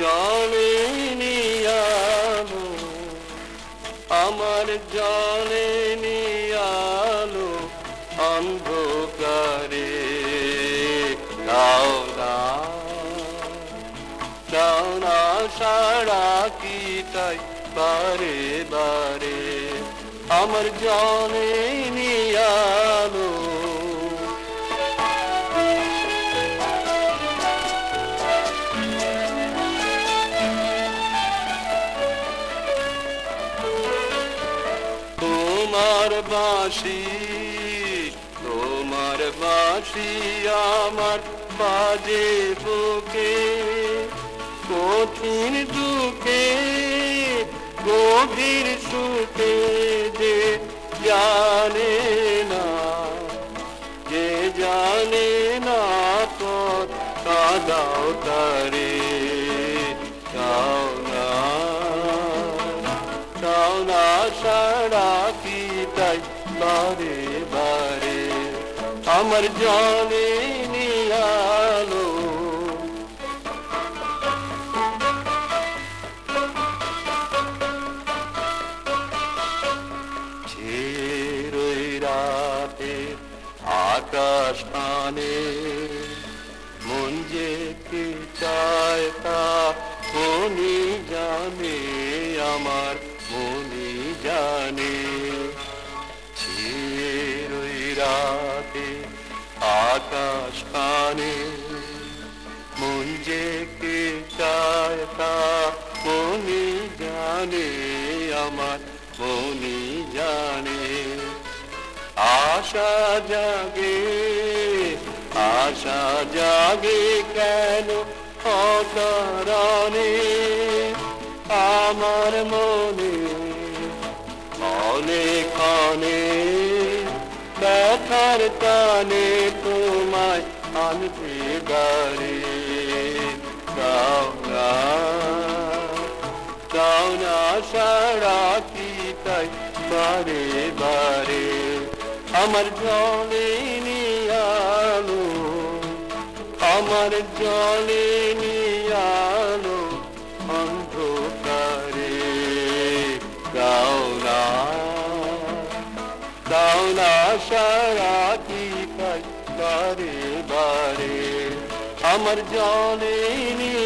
জলে নিয়ালো আমার জলে নিয়ালো অন্ধকারে। দাও না দাও না, সারা কি তাই বারে বারে। আমার জলে নিয়ালো তোমার বাঁশি তোমার বাঁশি আমার বাজে বুকে, কঠিন দুঃখে, গভীর সুখে যে জানে না, যে জানে না পথ, কাদাও তারে। না সারা কি তাই বারে বারে আমার জলে নিয়ালো রাতে আকাশ পানে মন যে কি চায় তা জানে আমার মনি জানে রাতে আকাশ পানে মন যে কি চায় তা মনি জানে, আমার মনি জানে। আশা জাগে আশা জাগে কেন অকারণে? আমার মনে অনেক অনেক ব্যথার টানে তোমায় আনতে বারে গাও না সারা কি তাই বারে বারে। আমার জলে নিয়ালো আমার জলে নিয়ালো তাই বারে বারে। আমার জলে নিয়া